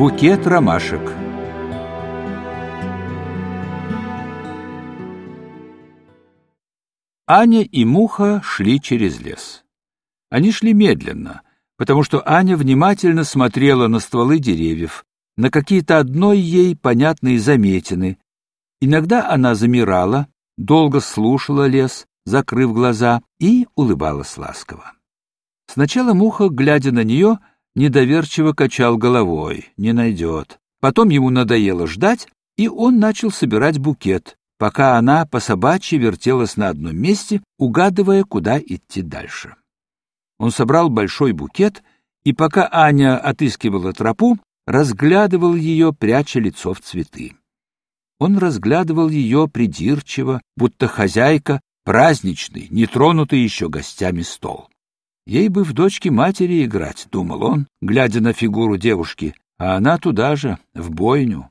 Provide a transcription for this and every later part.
Букет ромашек Аня и Муха шли через лес. Они шли медленно, потому что Аня внимательно смотрела на стволы деревьев, на какие-то одной ей понятные заметины. Иногда она замирала, долго слушала лес, закрыв глаза, и улыбалась ласково. Сначала Муха, глядя на нее, недоверчиво качал головой, не найдет. Потом ему надоело ждать, и он начал собирать букет, пока она по собачьи вертелась на одном месте, угадывая, куда идти дальше. Он собрал большой букет, и пока Аня отыскивала тропу, разглядывал ее, пряча лицо в цветы. Он разглядывал ее придирчиво, будто хозяйка, праздничный, нетронутый еще гостями стол. Ей бы в дочке матери играть, — думал он, глядя на фигуру девушки, а она туда же, в бойню.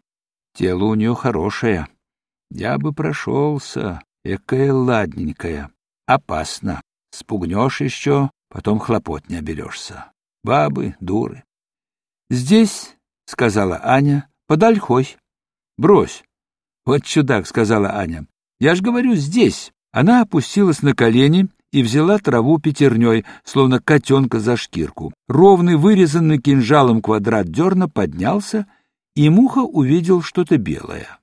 Тело у нее хорошее. Я бы прошелся, экая ладненькая. Опасно. Спугнешь еще, потом хлопот не оберешься. Бабы, дуры. — Здесь, — сказала Аня, — хой. — Брось. — Вот чудак, — сказала Аня. — Я ж говорю, здесь. Она опустилась на колени и взяла траву пятерней, словно котенка за шкирку. Ровный, вырезанный кинжалом квадрат дерна поднялся, и Муха увидел что-то белое.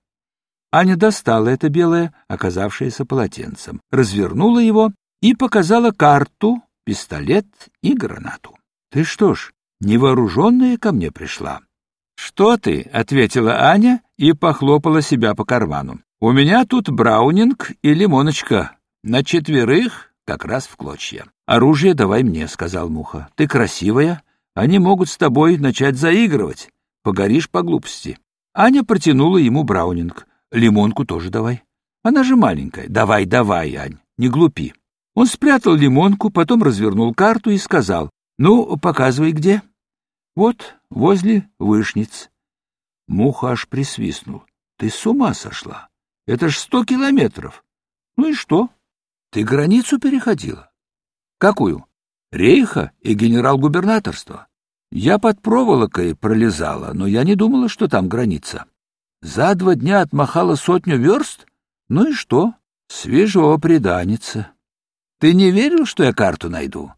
Аня достала это белое, оказавшееся полотенцем, развернула его и показала карту, пистолет и гранату. — Ты что ж, невооруженная ко мне пришла? — Что ты? — ответила Аня и похлопала себя по карману. — У меня тут браунинг и лимоночка. На четверых как раз в клочья. «Оружие давай мне», — сказал Муха. «Ты красивая. Они могут с тобой начать заигрывать. Погоришь по глупости». Аня протянула ему браунинг. «Лимонку тоже давай. Она же маленькая. Давай, давай, Ань, не глупи». Он спрятал лимонку, потом развернул карту и сказал. «Ну, показывай, где». «Вот, возле вышниц». Муха аж присвистнул. «Ты с ума сошла? Это ж сто километров. Ну и что?» Ты границу переходила? Какую? Рейха и генерал-губернаторство. Я под проволокой пролезала, но я не думала, что там граница. За два дня отмахала сотню верст? Ну и что? Свежо преданница. Ты не верил, что я карту найду?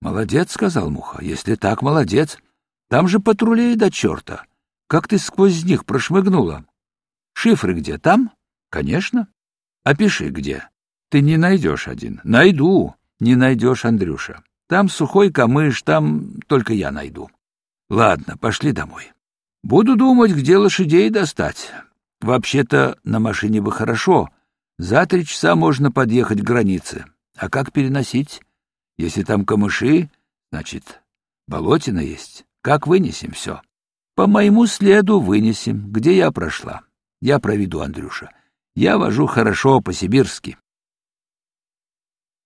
Молодец, сказал Муха. Если так, молодец. Там же патрулей до черта. Как ты сквозь них прошмыгнула? Шифры где? Там? Конечно. Опиши, где. Ты не найдешь один. Найду. Не найдешь, Андрюша. Там сухой камыш, там только я найду. Ладно, пошли домой. Буду думать, где лошадей достать. Вообще-то на машине бы хорошо. За три часа можно подъехать к границе. А как переносить? Если там камыши, значит, болотина есть. Как вынесем все? По моему следу вынесем, где я прошла. Я проведу, Андрюша. Я вожу хорошо по-сибирски.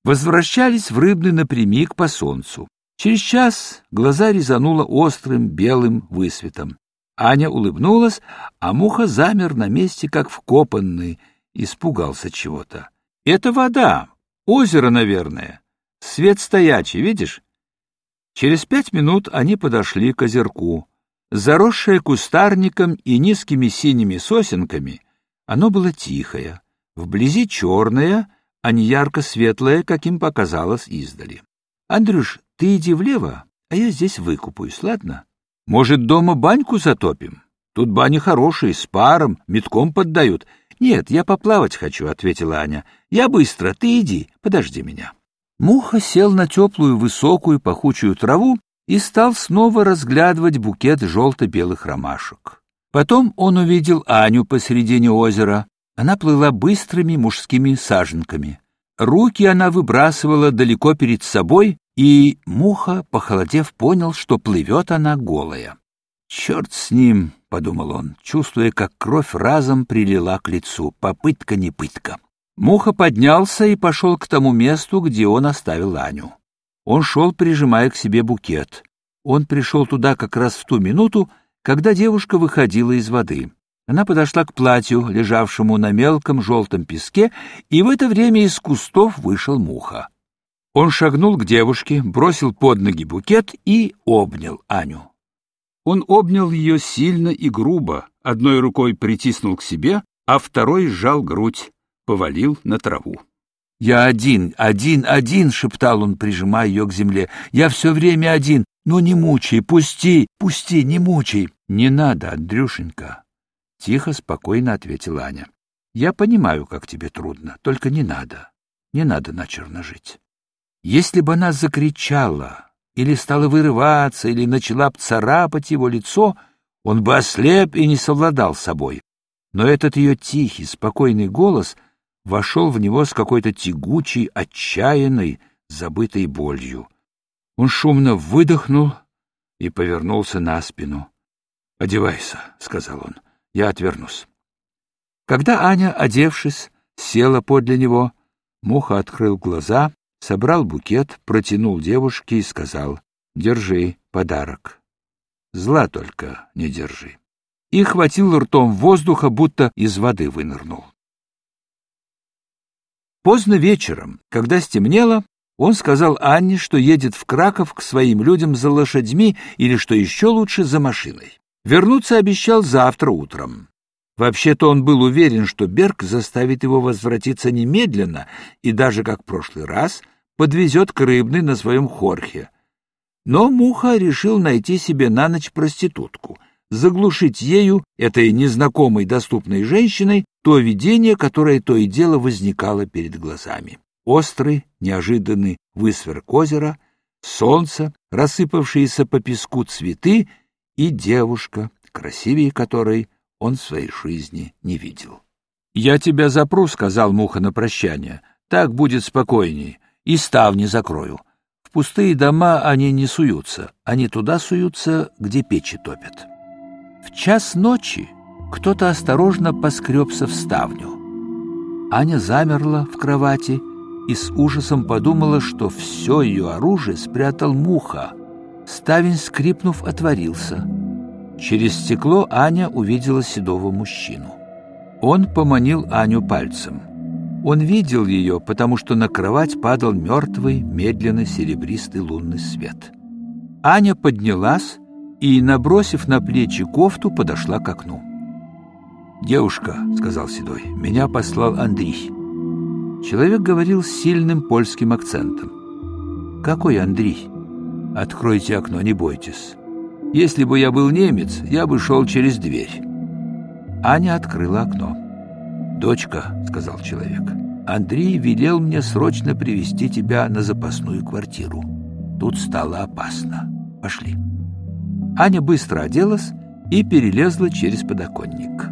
Возвращались в Рыбный напрямик по солнцу. Через час глаза резануло острым белым высветом. Аня улыбнулась, а Муха замер на месте, как вкопанный, испугался чего-то. — Это вода, озеро, наверное. Свет стоячий, видишь? Через пять минут они подошли к озерку. Заросшее кустарником и низкими синими сосенками, оно было тихое, вблизи черное — а не ярко-светлое, каким показалось издали. — Андрюш, ты иди влево, а я здесь выкупаюсь, ладно? Может, дома баньку затопим? Тут бани хорошие, с паром, метком поддают. Нет, я поплавать хочу, — ответила Аня. Я быстро, ты иди, подожди меня. Муха сел на теплую, высокую, пахучую траву и стал снова разглядывать букет желто-белых ромашек. Потом он увидел Аню посредине озера. Она плыла быстрыми мужскими саженками. Руки она выбрасывала далеко перед собой, и Муха, похолодев, понял, что плывет она голая. «Черт с ним!» — подумал он, чувствуя, как кровь разом прилила к лицу. Попытка не пытка. Муха поднялся и пошел к тому месту, где он оставил Аню. Он шел, прижимая к себе букет. Он пришел туда как раз в ту минуту, когда девушка выходила из воды. Она подошла к платью, лежавшему на мелком желтом песке, и в это время из кустов вышел муха. Он шагнул к девушке, бросил под ноги букет и обнял Аню. Он обнял ее сильно и грубо, одной рукой притиснул к себе, а второй сжал грудь, повалил на траву. «Я один, один, один!» — шептал он, прижимая ее к земле. «Я все время один, но не мучай, пусти, пусти, не мучай!» «Не надо, Андрюшенька!» — тихо, спокойно ответила Аня. «Я понимаю, как тебе трудно, только не надо, не надо начерно жить». Если бы она закричала, или стала вырываться, или начала царапать его лицо, он бы ослеп и не совладал собой. Но этот ее тихий, спокойный голос вошел в него с какой-то тягучей, отчаянной, забытой болью. Он шумно выдохнул и повернулся на спину. — Одевайся, — сказал он, — я отвернусь. Когда Аня, одевшись, села подле него, Муха открыл глаза, собрал букет, протянул девушке и сказал, — Держи подарок. Зла только не держи. И хватил ртом воздуха, будто из воды вынырнул. Поздно вечером, когда стемнело, он сказал Анне, что едет в Краков к своим людям за лошадьми или, что еще лучше, за машиной. Вернуться обещал завтра утром. Вообще-то он был уверен, что Берг заставит его возвратиться немедленно и даже, как в прошлый раз, подвезет к Рыбной на своем хорхе. Но Муха решил найти себе на ночь проститутку — заглушить ею, этой незнакомой доступной женщиной, то видение, которое то и дело возникало перед глазами. Острый, неожиданный высверк озера, солнце, рассыпавшиеся по песку цветы и девушка, красивее которой он в своей жизни не видел. — Я тебя запру, — сказал Муха на прощание. — Так будет спокойней. И ставни закрою. В пустые дома они не суются. Они туда суются, где печи топят. В час ночи кто-то осторожно поскребся в ставню. Аня замерла в кровати и с ужасом подумала, что все ее оружие спрятал муха. Ставень, скрипнув, отворился. Через стекло Аня увидела седого мужчину. Он поманил Аню пальцем. Он видел ее, потому что на кровать падал мертвый, медленно серебристый лунный свет. Аня поднялась и, набросив на плечи кофту, подошла к окну. «Девушка», — сказал Седой, — «меня послал Андрей». Человек говорил с сильным польским акцентом. «Какой Андрей?» «Откройте окно, не бойтесь. Если бы я был немец, я бы шел через дверь». Аня открыла окно. «Дочка», — сказал человек, — «Андрей велел мне срочно привести тебя на запасную квартиру. Тут стало опасно. Пошли». Аня быстро оделась и перелезла через подоконник.